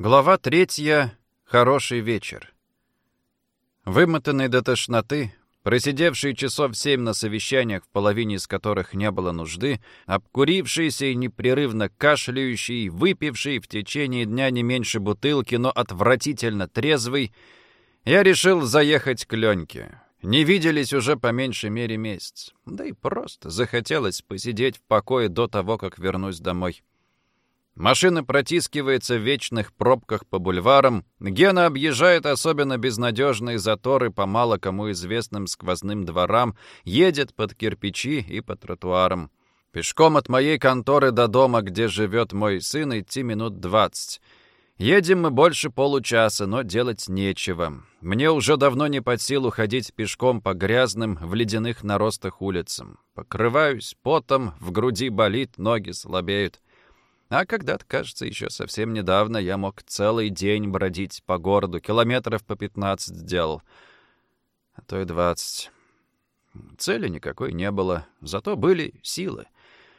Глава третья. Хороший вечер. Вымотанный до тошноты, просидевший часов семь на совещаниях, в половине из которых не было нужды, обкурившийся и непрерывно кашляющий, выпивший в течение дня не меньше бутылки, но отвратительно трезвый, я решил заехать к Леньке. Не виделись уже по меньшей мере месяц. Да и просто захотелось посидеть в покое до того, как вернусь домой. Машина протискивается в вечных пробках по бульварам. Гена объезжает особенно безнадежные заторы по мало кому известным сквозным дворам, едет под кирпичи и по тротуарам. Пешком от моей конторы до дома, где живет мой сын, идти минут двадцать. Едем мы больше получаса, но делать нечего. Мне уже давно не под силу ходить пешком по грязным, в ледяных наростах улицам. Покрываюсь потом, в груди болит, ноги слабеют. А когда-то, кажется, еще совсем недавно я мог целый день бродить по городу, километров по 15 делал, а то и 20. Цели никакой не было, зато были силы.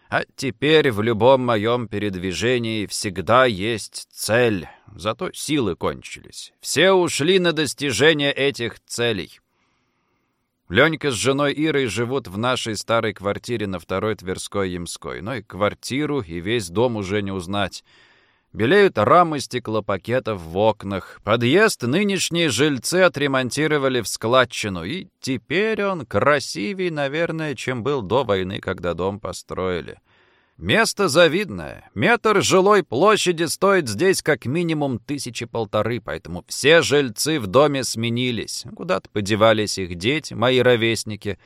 А теперь в любом моем передвижении всегда есть цель, зато силы кончились. Все ушли на достижение этих целей. Ленька с женой Ирой живут в нашей старой квартире на второй Тверской Ямской. Но и квартиру, и весь дом уже не узнать. Белеют рамы стеклопакетов в окнах. Подъезд нынешние жильцы отремонтировали в складчину, и теперь он красивее, наверное, чем был до войны, когда дом построили. Место завидное. Метр жилой площади стоит здесь как минимум тысячи полторы, поэтому все жильцы в доме сменились. Куда-то подевались их дети, мои ровесники.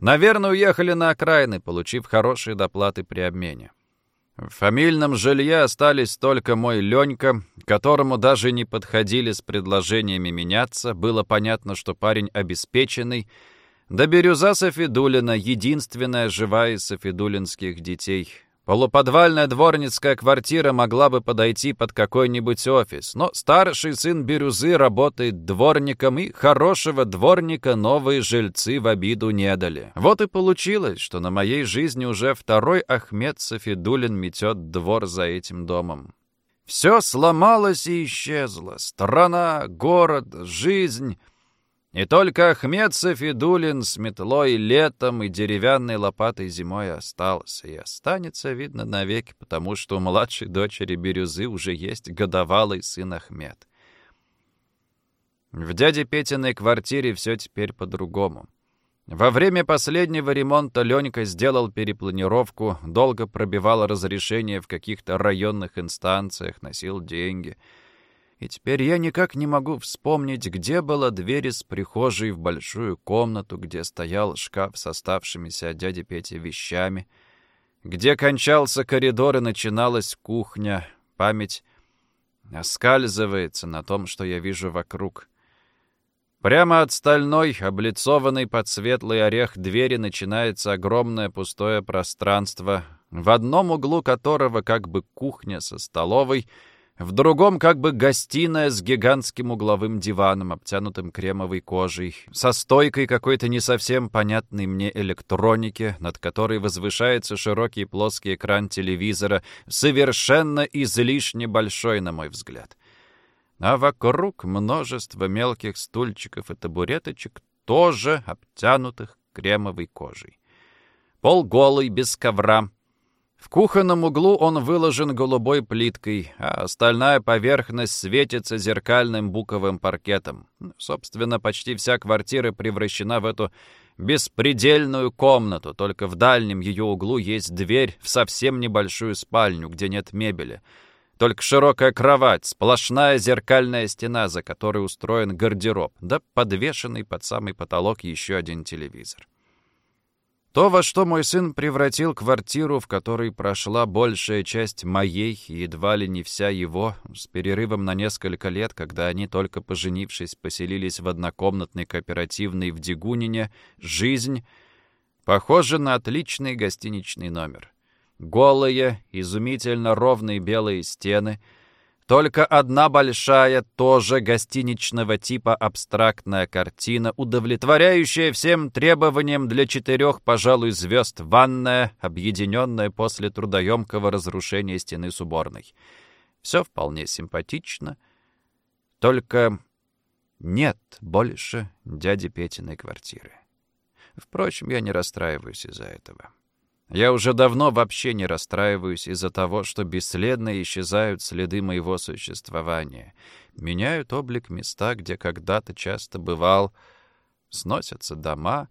Наверное, уехали на окраины, получив хорошие доплаты при обмене. В фамильном жилье остались только мой Ленька, которому даже не подходили с предложениями меняться. Было понятно, что парень обеспеченный, да Бирюза Софидулина — единственная живая из софидулинских детей — Полуподвальная дворницкая квартира могла бы подойти под какой-нибудь офис, но старший сын Бирюзы работает дворником, и хорошего дворника новые жильцы в обиду не дали. Вот и получилось, что на моей жизни уже второй Ахмед Софидулин метет двор за этим домом. Все сломалось и исчезло. Страна, город, жизнь... И только Ахмед Софидулин с метлой летом и деревянной лопатой зимой остался. И останется, видно, навеки, потому что у младшей дочери Бирюзы уже есть годовалый сын Ахмед. В дяде Петиной квартире все теперь по-другому. Во время последнего ремонта Ленька сделал перепланировку, долго пробивал разрешение в каких-то районных инстанциях, носил деньги — и теперь я никак не могу вспомнить, где была дверь из прихожей в большую комнату, где стоял шкаф с оставшимися от дяди Пети вещами, где кончался коридор и начиналась кухня. Память оскальзывается на том, что я вижу вокруг. Прямо от стальной, облицованной под светлый орех двери начинается огромное пустое пространство, в одном углу которого как бы кухня со столовой — в другом как бы гостиная с гигантским угловым диваном, обтянутым кремовой кожей, со стойкой какой-то не совсем понятной мне электроники, над которой возвышается широкий плоский экран телевизора, совершенно излишне большой, на мой взгляд. А вокруг множество мелких стульчиков и табуреточек, тоже обтянутых кремовой кожей. Пол голый, без ковра, в кухонном углу он выложен голубой плиткой, а остальная поверхность светится зеркальным буковым паркетом. Собственно, почти вся квартира превращена в эту беспредельную комнату, только в дальнем ее углу есть дверь в совсем небольшую спальню, где нет мебели. Только широкая кровать, сплошная зеркальная стена, за которой устроен гардероб, да подвешенный под самый потолок еще один телевизор. То, во что мой сын превратил квартиру, в которой прошла большая часть моей и едва ли не вся его, с перерывом на несколько лет, когда они, только поженившись, поселились в однокомнатной кооперативной в Дегунине, жизнь, похожа на отличный гостиничный номер. Голые, изумительно ровные белые стены — только одна большая, тоже гостиничного типа абстрактная картина, удовлетворяющая всем требованиям для четырех, пожалуй, звезд ванная, объединенная после трудоемкого разрушения стены с уборной. Все вполне симпатично. Только нет больше дяди Петиной квартиры. Впрочем, я не расстраиваюсь из-за этого. Я уже давно вообще не расстраиваюсь из-за того, что бесследно исчезают следы моего существования, меняют облик места, где когда-то часто бывал, сносятся дома,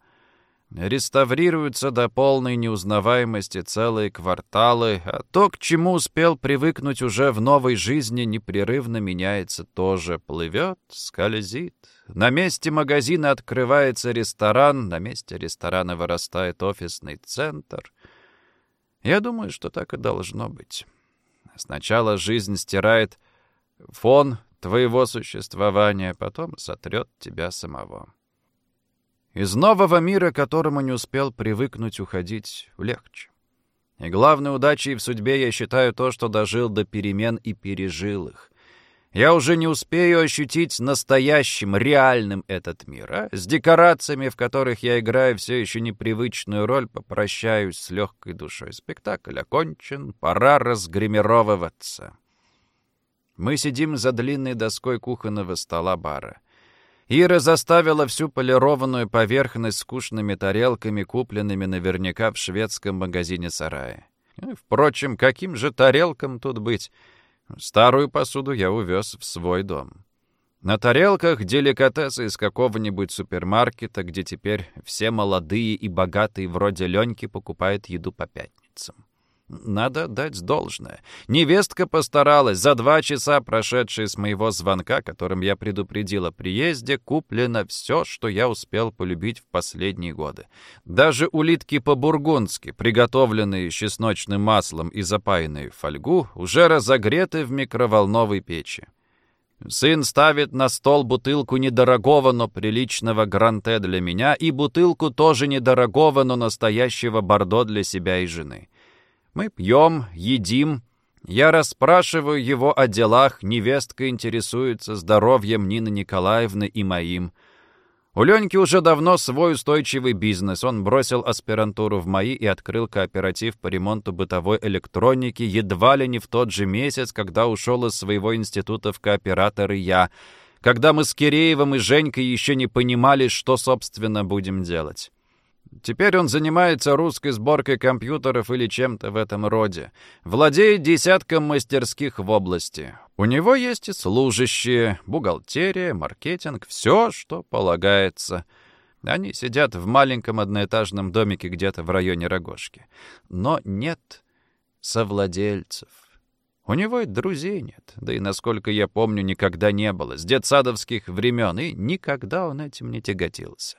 реставрируются до полной неузнаваемости целые кварталы, а то, к чему успел привыкнуть уже в новой жизни, непрерывно меняется тоже, плывет, скользит. На месте магазина открывается ресторан, на месте ресторана вырастает офисный центр. Я думаю, что так и должно быть. Сначала жизнь стирает фон твоего существования, потом сотрет тебя самого. Из нового мира, к которому не успел привыкнуть, уходить легче. И главной удачей в судьбе я считаю то, что дожил до перемен и пережил их. Я уже не успею ощутить настоящим, реальным этот мир, а с декорациями, в которых я играю все еще непривычную роль, попрощаюсь с легкой душой. Спектакль окончен, пора разгримировываться. Мы сидим за длинной доской кухонного стола бара. Ира заставила всю полированную поверхность скучными тарелками, купленными наверняка в шведском магазине сарая. Впрочем, каким же тарелкам тут быть? Старую посуду я увез в свой дом. На тарелках деликатесы из какого-нибудь супермаркета, где теперь все молодые и богатые вроде Леньки покупают еду по пятницам. Надо дать должное. Невестка постаралась. За два часа, прошедшие с моего звонка, которым я предупредил о приезде, куплено все, что я успел полюбить в последние годы. Даже улитки по-бургундски, приготовленные чесночным маслом и запаянные в фольгу, уже разогреты в микроволновой печи. Сын ставит на стол бутылку недорогого, но приличного гранте для меня и бутылку тоже недорогого, но настоящего бордо для себя и жены. Мы пьем, едим. Я расспрашиваю его о делах, невестка интересуется здоровьем Нины Николаевны и моим. У Леньки уже давно свой устойчивый бизнес. Он бросил аспирантуру в МАИ и открыл кооператив по ремонту бытовой электроники едва ли не в тот же месяц, когда ушел из своего института в кооператоры я, когда мы с Киреевым и Женькой еще не понимали, что, собственно, будем делать. Теперь он занимается русской сборкой компьютеров или чем-то в этом роде. Владеет десятком мастерских в области. У него есть и служащие, бухгалтерия, маркетинг, все, что полагается. Они сидят в маленьком одноэтажном домике где-то в районе Рогожки. Но нет совладельцев. У него и друзей нет, да и, насколько я помню, никогда не было, с детсадовских времен, и никогда он этим не тяготился.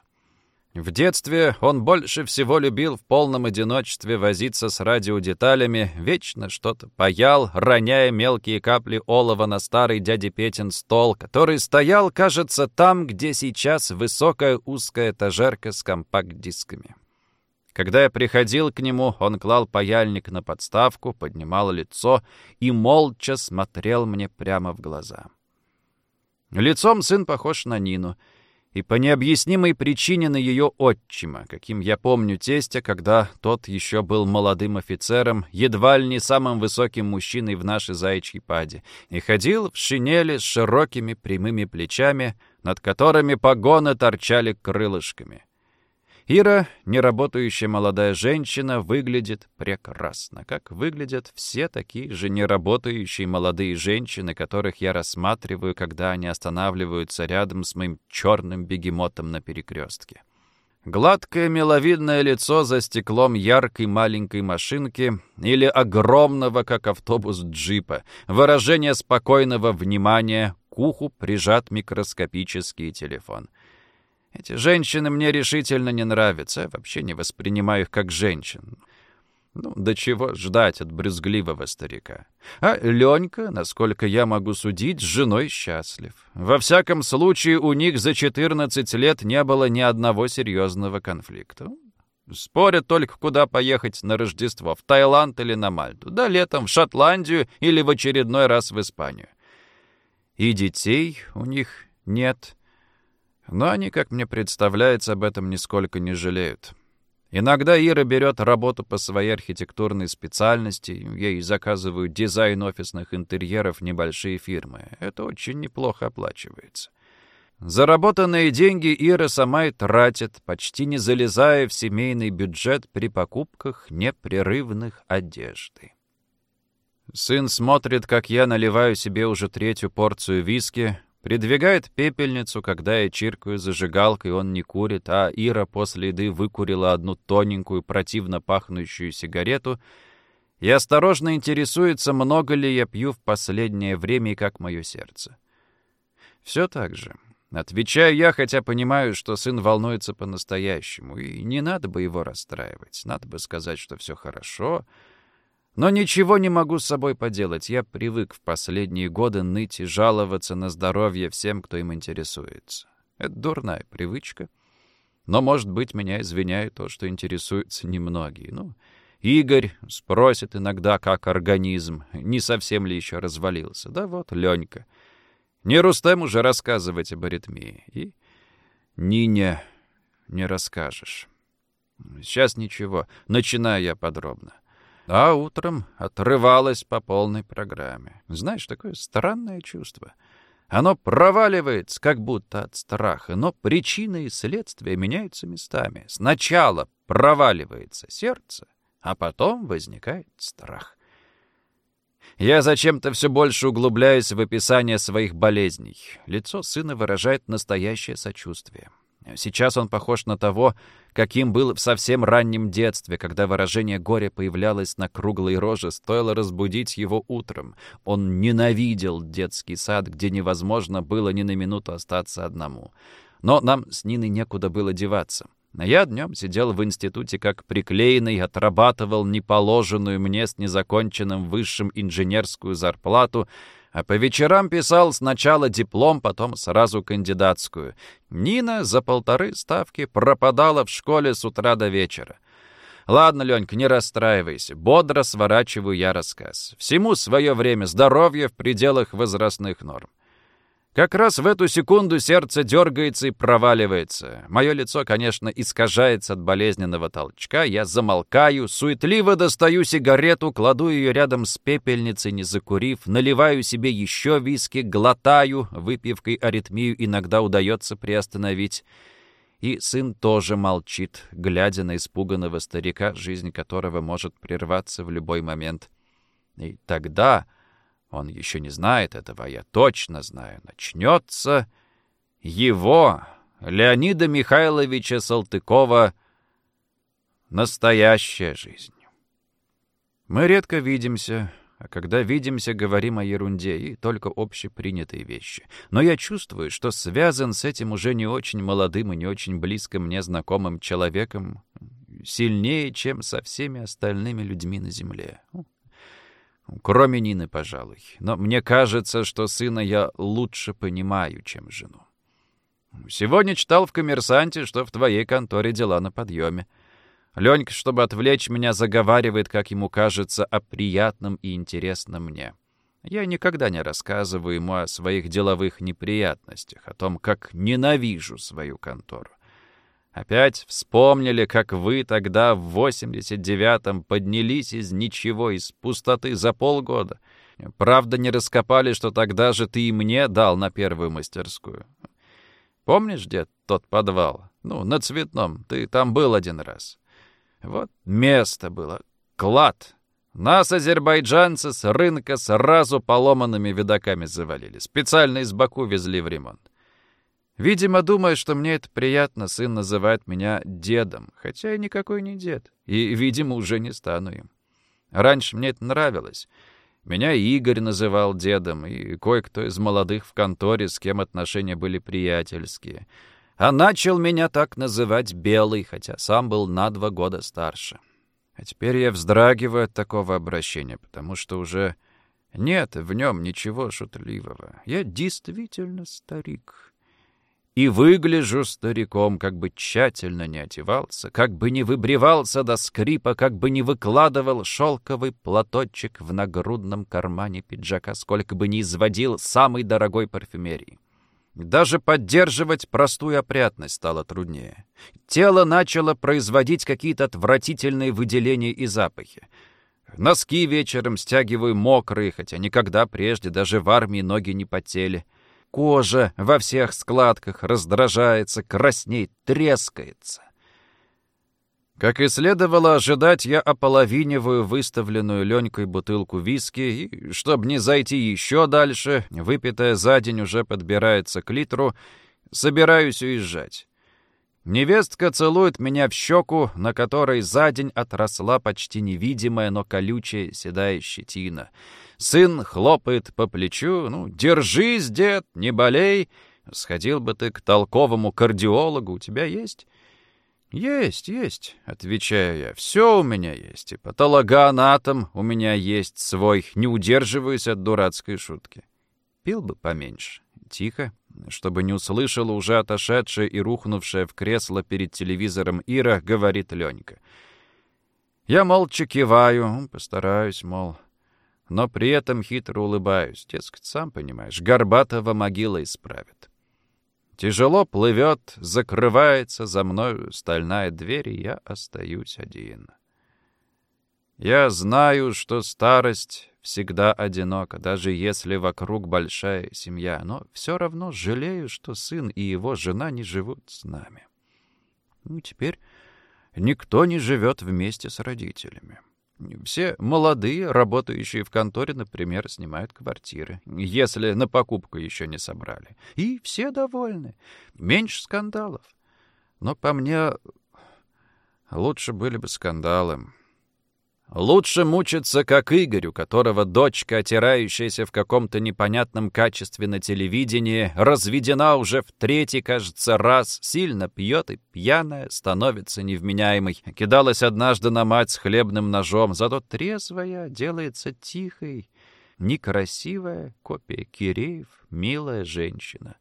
В детстве он больше всего любил в полном одиночестве возиться с радиодеталями, вечно что-то паял, роняя мелкие капли олова на старый дяди Петин стол, который стоял, кажется, там, где сейчас высокая узкая этажерка с компакт-дисками. Когда я приходил к нему, он клал паяльник на подставку, поднимал лицо и молча смотрел мне прямо в глаза. Лицом сын похож на Нину — и по необъяснимой причине на ее отчима, каким я помню тестя, когда тот еще был молодым офицером, едва ли не самым высоким мужчиной в нашей заячьей паде, и ходил в шинели с широкими прямыми плечами, над которыми погоны торчали крылышками. Ира, неработающая молодая женщина, выглядит прекрасно, как выглядят все такие же неработающие молодые женщины, которых я рассматриваю, когда они останавливаются рядом с моим черным бегемотом на перекрестке. Гладкое миловидное лицо за стеклом яркой маленькой машинки или огромного, как автобус, джипа, выражение спокойного внимания, к уху прижат микроскопический телефон — эти женщины мне решительно не нравятся. Я вообще не воспринимаю их как женщин. Ну, до чего ждать от брюзгливого старика? А Ленька, насколько я могу судить, с женой счастлив. Во всяком случае, у них за 14 лет не было ни одного серьезного конфликта. Спорят только, куда поехать на Рождество, в Таиланд или на Мальту, да летом в Шотландию или в очередной раз в Испанию. И детей у них нет. Но они, как мне представляется, об этом нисколько не жалеют. Иногда Ира берет работу по своей архитектурной специальности, ей заказывают дизайн офисных интерьеров небольшие фирмы. Это очень неплохо оплачивается. Заработанные деньги Ира сама и тратит, почти не залезая в семейный бюджет при покупках непрерывных одежды. Сын смотрит, как я наливаю себе уже третью порцию виски, придвигает пепельницу, когда я чиркаю зажигалкой, он не курит, а Ира после еды выкурила одну тоненькую, противно пахнущую сигарету и осторожно интересуется, много ли я пью в последнее время и как мое сердце. Все так же. Отвечаю я, хотя понимаю, что сын волнуется по-настоящему, и не надо бы его расстраивать. Надо бы сказать, что все хорошо. Но ничего не могу с собой поделать. Я привык в последние годы ныть и жаловаться на здоровье всем, кто им интересуется. Это дурная привычка. Но, может быть, меня извиняет то, что интересуются немногие. Ну, Игорь спросит иногда, как организм, не совсем ли еще развалился. Да вот, Ленька. Не Рустем уже рассказывать об аритмии. И Нине не расскажешь. Сейчас ничего. Начинаю я подробно. А утром отрывалась по полной программе. Знаешь, такое странное чувство. Оно проваливается, как будто от страха, но причины и следствия меняются местами. Сначала проваливается сердце, а потом возникает страх. Я зачем-то все больше углубляюсь в описание своих болезней. Лицо сына выражает настоящее сочувствие. Сейчас он похож на того, каким был в совсем раннем детстве, когда выражение горя появлялось на круглой роже, стоило разбудить его утром. Он ненавидел детский сад, где невозможно было ни на минуту остаться одному. Но нам с Ниной некуда было деваться. Я днем сидел в институте как приклеенный, отрабатывал неположенную мне с незаконченным высшим инженерскую зарплату, а по вечерам писал сначала диплом, потом сразу кандидатскую. Нина за полторы ставки пропадала в школе с утра до вечера. Ладно, Ленька, не расстраивайся. Бодро сворачиваю я рассказ. Всему свое время, здоровье в пределах возрастных норм. Как раз в эту секунду сердце дергается и проваливается. Мое лицо, конечно, искажается от болезненного толчка. Я замолкаю, суетливо достаю сигарету, кладу ее рядом с пепельницей, не закурив, наливаю себе еще виски, глотаю, выпивкой аритмию иногда удается приостановить. И сын тоже молчит, глядя на испуганного старика, жизнь которого может прерваться в любой момент. И тогда... Он еще не знает этого, а я точно знаю. Начнется его, Леонида Михайловича Салтыкова, настоящая жизнь. Мы редко видимся, а когда видимся, говорим о ерунде и только общепринятые вещи. Но я чувствую, что связан с этим уже не очень молодым и не очень близко мне знакомым человеком сильнее, чем со всеми остальными людьми на Земле. Кроме Нины, пожалуй. Но мне кажется, что сына я лучше понимаю, чем жену. Сегодня читал в «Коммерсанте», что в твоей конторе дела на подъеме. Ленька, чтобы отвлечь меня, заговаривает, как ему кажется, о приятном и интересном мне. Я никогда не рассказываю ему о своих деловых неприятностях, о том, как ненавижу свою контору. Опять вспомнили, как вы тогда в 89-м поднялись из ничего, из пустоты за полгода. Правда, не раскопали, что тогда же ты и мне дал на первую мастерскую. Помнишь, дед, тот подвал? Ну, на Цветном. Ты там был один раз. Вот место было. Клад. Нас, азербайджанцы, с рынка сразу поломанными видаками завалили. Специально из Баку везли в ремонт. Видимо, думая, что мне это приятно, сын называет меня дедом, хотя я никакой не дед, и, видимо, уже не стану им. Раньше мне это нравилось. Меня Игорь называл дедом, и кое-кто из молодых в конторе, с кем отношения были приятельские. А начал меня так называть Белый, хотя сам был на два года старше. А теперь я вздрагиваю от такого обращения, потому что уже нет в нем ничего шутливого. Я действительно старик и выгляжу стариком, как бы тщательно не одевался, как бы не выбривался до скрипа, как бы не выкладывал шелковый платочек в нагрудном кармане пиджака, сколько бы не изводил самой дорогой парфюмерии. Даже поддерживать простую опрятность стало труднее. Тело начало производить какие-то отвратительные выделения и запахи. Носки вечером стягиваю мокрые, хотя никогда прежде даже в армии ноги не потели. Кожа во всех складках раздражается, краснеет, трескается. Как и следовало ожидать, я ополовиниваю выставленную Ленькой бутылку виски, и, чтобы не зайти еще дальше, выпитая за день уже подбирается к литру, собираюсь уезжать. Невестка целует меня в щеку, на которой за день отросла почти невидимая, но колючая седая щетина. Сын хлопает по плечу. «Ну, держись, дед, не болей. Сходил бы ты к толковому кардиологу, у тебя есть?» «Есть, есть», — отвечаю я. «Все у меня есть, и патологоанатом у меня есть свой. Не удерживаюсь от дурацкой шутки. Пил бы поменьше. Тихо, чтобы не услышала уже отошедшая и рухнувшая в кресло перед телевизором Ира, говорит Ленька. Я молча киваю, постараюсь, мол, но при этом хитро улыбаюсь. Дескать, сам понимаешь, Горбатова могила исправит. Тяжело плывет, закрывается за мною стальная дверь, и я остаюсь один. Я знаю, что старость всегда одинока, даже если вокруг большая семья, но все равно жалею, что сын и его жена не живут с нами. Ну, теперь никто не живет вместе с родителями. Все молодые, работающие в конторе, например, снимают квартиры, если на покупку еще не собрали. И все довольны. Меньше скандалов. Но по мне лучше были бы скандалы. Лучше мучиться, как Игорь, у которого дочка, отирающаяся в каком-то непонятном качестве на телевидении, разведена уже в третий, кажется, раз, сильно пьет и пьяная, становится невменяемой. Кидалась однажды на мать с хлебным ножом, зато трезвая делается тихой, некрасивая копия Киреев, милая женщина.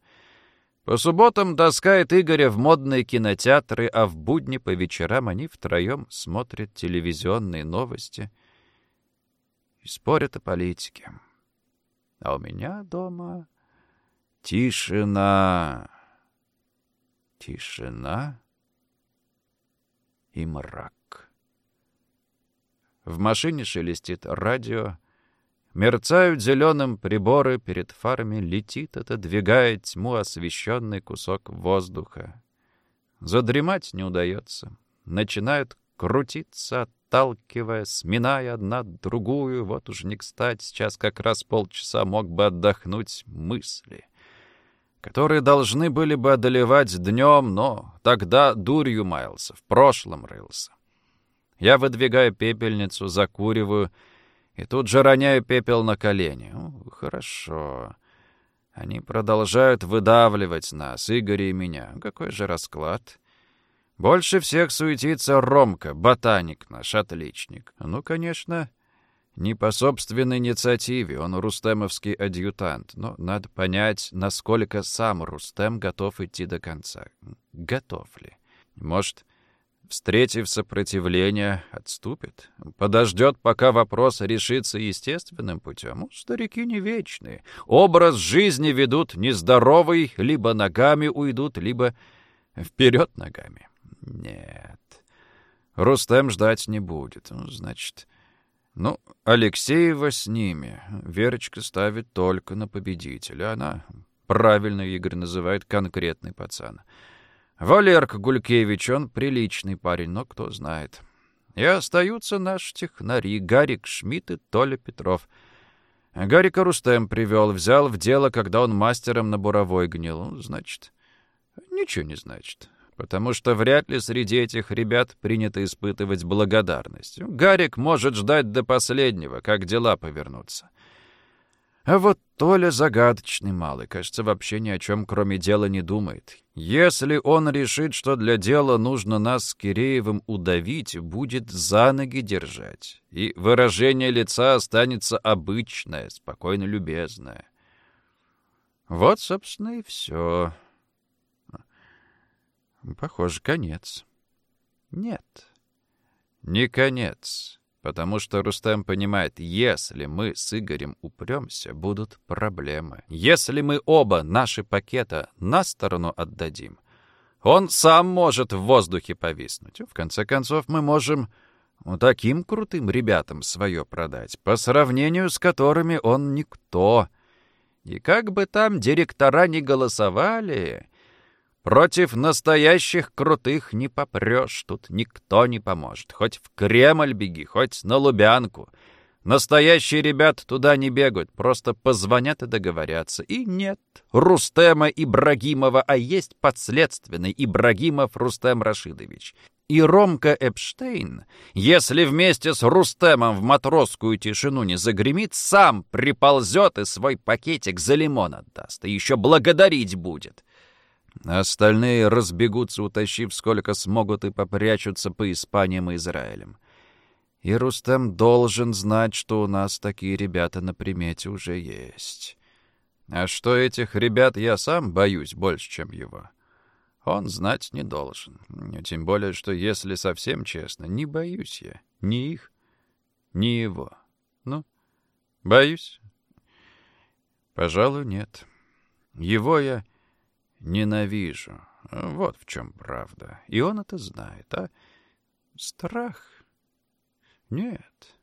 По субботам таскает Игоря в модные кинотеатры, а в будни по вечерам они втроем смотрят телевизионные новости и спорят о политике. А у меня дома тишина, тишина и мрак. В машине шелестит радио, Мерцают зеленым приборы, перед фарами летит, отодвигая тьму освещенный кусок воздуха. Задремать не удается. Начинают крутиться, отталкивая, сминая одна другую. Вот уж не кстати, сейчас как раз полчаса мог бы отдохнуть мысли, которые должны были бы одолевать днем, но тогда дурью маялся, в прошлом рылся. Я выдвигаю пепельницу, закуриваю — и тут же роняю пепел на колени. О, хорошо. Они продолжают выдавливать нас, Игорь и меня. Какой же расклад? Больше всех суетится Ромка, ботаник наш, отличник. Ну, конечно, не по собственной инициативе, он рустемовский адъютант, но надо понять, насколько сам Рустем готов идти до конца. Готов ли? Может, встретив сопротивление, отступит. Подождет, пока вопрос решится естественным путем. У старики не вечные. Образ жизни ведут нездоровый, либо ногами уйдут, либо вперед ногами. Нет, Рустем ждать не будет. Ну, значит... Ну, Алексеева с ними. Верочка ставит только на победителя. Она, правильно Игорь называет, конкретный пацан. — Валерка Гулькевич, он приличный парень, но кто знает. И остаются наши технари Гарик Шмидт и Толя Петров. Гарика Рустем привел, взял в дело, когда он мастером на буровой гнил. Ну, значит, ничего не значит. Потому что вряд ли среди этих ребят принято испытывать благодарность. Гарик может ждать до последнего, как дела повернутся. А вот Толя загадочный малый, кажется, вообще ни о чем, кроме дела, не думает. Если он решит, что для дела нужно нас с Киреевым удавить, будет за ноги держать, и выражение лица останется обычное, спокойно любезное. Вот, собственно, и все. Похоже, конец. Нет, не конец. Потому что Рустем понимает, если мы с Игорем упремся, будут проблемы. Если мы оба наши пакета на сторону отдадим, он сам может в воздухе повиснуть. В конце концов, мы можем таким крутым ребятам свое продать, по сравнению с которыми он никто. И как бы там директора не голосовали, против настоящих крутых не попрешь, тут никто не поможет. Хоть в Кремль беги, хоть на Лубянку — Настоящие ребят туда не бегают, просто позвонят и договорятся. И нет Рустема Ибрагимова, а есть подследственный Ибрагимов Рустем Рашидович. И Ромка Эпштейн, если вместе с Рустемом в матросскую тишину не загремит, сам приползет и свой пакетик за лимон отдаст, и еще благодарить будет. Остальные разбегутся, утащив сколько смогут, и попрячутся по Испаниям и Израилям. И Рустем должен знать, что у нас такие ребята на примете уже есть. А что этих ребят я сам боюсь больше, чем его. Он знать не должен. Тем более, что, если совсем честно, не боюсь я ни их, ни его. Ну, боюсь? Пожалуй, нет. Его я ненавижу. Вот в чем правда. И он это знает, а страх нет,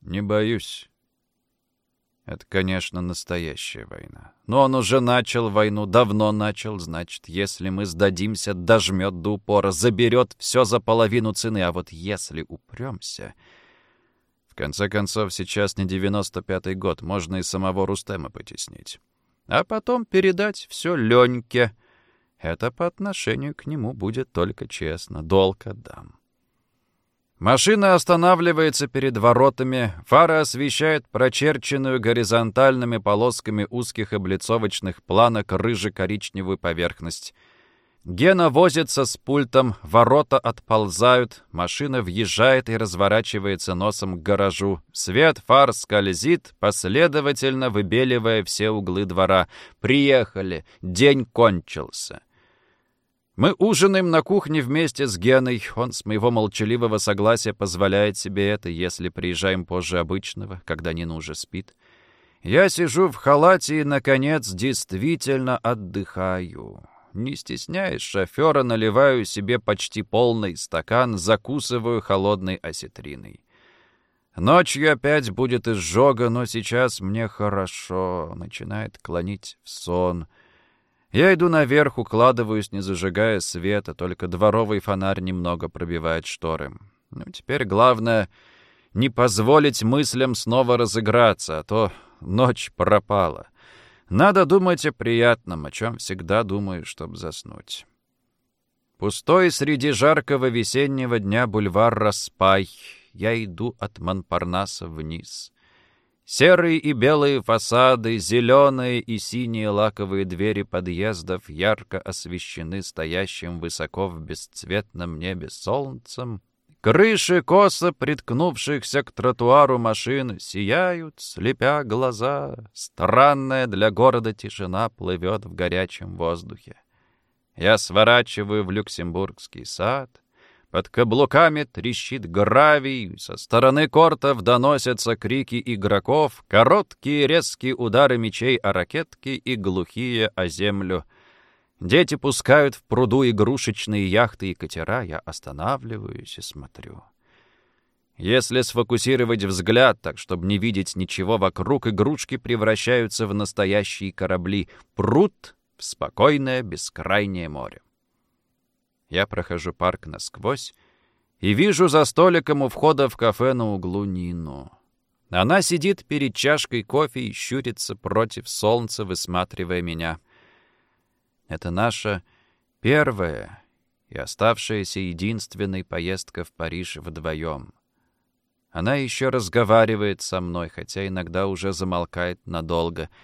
не боюсь. Это, конечно, настоящая война. Но он уже начал войну, давно начал, значит, если мы сдадимся, дожмет до упора, заберет все за половину цены, а вот если упремся... В конце концов, сейчас не девяносто пятый год, можно и самого Рустема потеснить. А потом передать все Леньке. Это по отношению к нему будет только честно, долг отдам. Машина останавливается перед воротами, фара освещает прочерченную горизонтальными полосками узких облицовочных планок рыже-коричневую поверхность. Гена возится с пультом, ворота отползают, машина въезжает и разворачивается носом к гаражу. Свет фар скользит, последовательно выбеливая все углы двора. «Приехали! День кончился!» Мы ужинаем на кухне вместе с Геной. Он с моего молчаливого согласия позволяет себе это, если приезжаем позже обычного, когда Нина уже спит. Я сижу в халате и, наконец, действительно отдыхаю. Не стесняясь шофера, наливаю себе почти полный стакан, закусываю холодной осетриной. Ночью опять будет изжога, но сейчас мне хорошо. Начинает клонить в сон — я иду наверх, укладываюсь, не зажигая света, только дворовый фонарь немного пробивает шторы. Ну, теперь главное — не позволить мыслям снова разыграться, а то ночь пропала. Надо думать о приятном, о чем всегда думаю, чтобы заснуть. Пустой среди жаркого весеннего дня бульвар Распай. Я иду от Монпарнаса вниз. Серые и белые фасады, зеленые и синие лаковые двери подъездов ярко освещены стоящим высоко в бесцветном небе солнцем. Крыши косо приткнувшихся к тротуару машин сияют, слепя глаза. Странная для города тишина плывет в горячем воздухе. Я сворачиваю в Люксембургский сад — под каблуками трещит гравий, со стороны кортов доносятся крики игроков, короткие резкие удары мечей о ракетки и глухие о землю. Дети пускают в пруду игрушечные яхты и катера, я останавливаюсь и смотрю. Если сфокусировать взгляд так, чтобы не видеть ничего вокруг, игрушки превращаются в настоящие корабли. Пруд в спокойное бескрайнее море. Я прохожу парк насквозь и вижу за столиком у входа в кафе на углу Нину. Она сидит перед чашкой кофе и щурится против солнца, высматривая меня. Это наша первая и оставшаяся единственная поездка в Париж вдвоем. Она еще разговаривает со мной, хотя иногда уже замолкает надолго —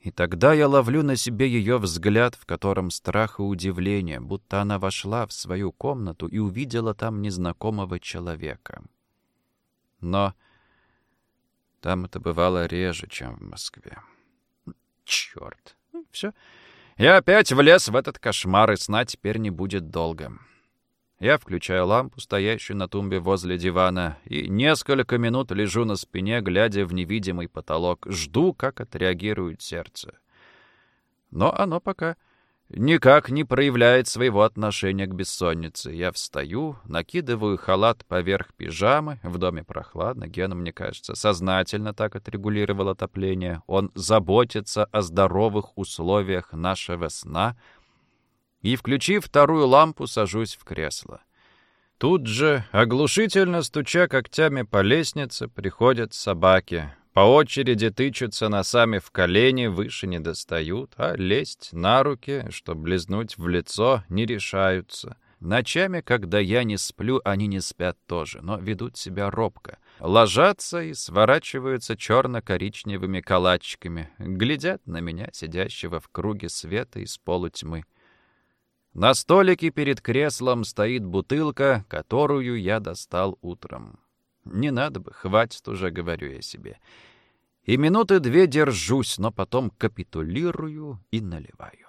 и тогда я ловлю на себе ее взгляд, в котором страх и удивление, будто она вошла в свою комнату и увидела там незнакомого человека. Но там это бывало реже, чем в Москве. Черт. Ну, все. Я опять влез в этот кошмар, и сна теперь не будет долго. Я включаю лампу, стоящую на тумбе возле дивана, и несколько минут лежу на спине, глядя в невидимый потолок. Жду, как отреагирует сердце. Но оно пока никак не проявляет своего отношения к бессоннице. Я встаю, накидываю халат поверх пижамы. В доме прохладно. Гена, мне кажется, сознательно так отрегулировал отопление. Он заботится о здоровых условиях нашего сна — и, включив вторую лампу, сажусь в кресло. Тут же, оглушительно стуча когтями по лестнице, приходят собаки. По очереди тычутся носами в колени, выше не достают, а лезть на руки, чтобы близнуть в лицо, не решаются. Ночами, когда я не сплю, они не спят тоже, но ведут себя робко. Ложатся и сворачиваются черно-коричневыми калачиками, глядят на меня, сидящего в круге света из полутьмы. На столике перед креслом стоит бутылка, которую я достал утром. Не надо бы, хватит уже, говорю я себе. И минуты две держусь, но потом капитулирую и наливаю.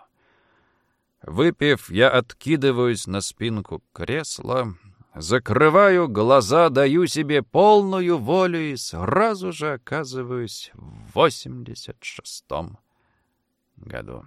Выпив, я откидываюсь на спинку кресла, закрываю глаза, даю себе полную волю и сразу же оказываюсь в восемьдесят шестом году.